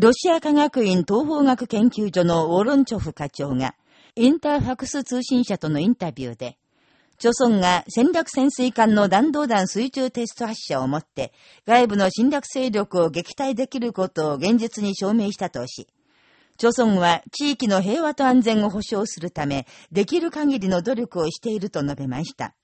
ロシア科学院東方学研究所のウォロンチョフ課長が、インターファクス通信社とのインタビューで、朝村が戦略潜水艦の弾道弾水中テスト発射をもって、外部の侵略勢力を撃退できることを現実に証明したとし、朝村は地域の平和と安全を保障するため、できる限りの努力をしていると述べました。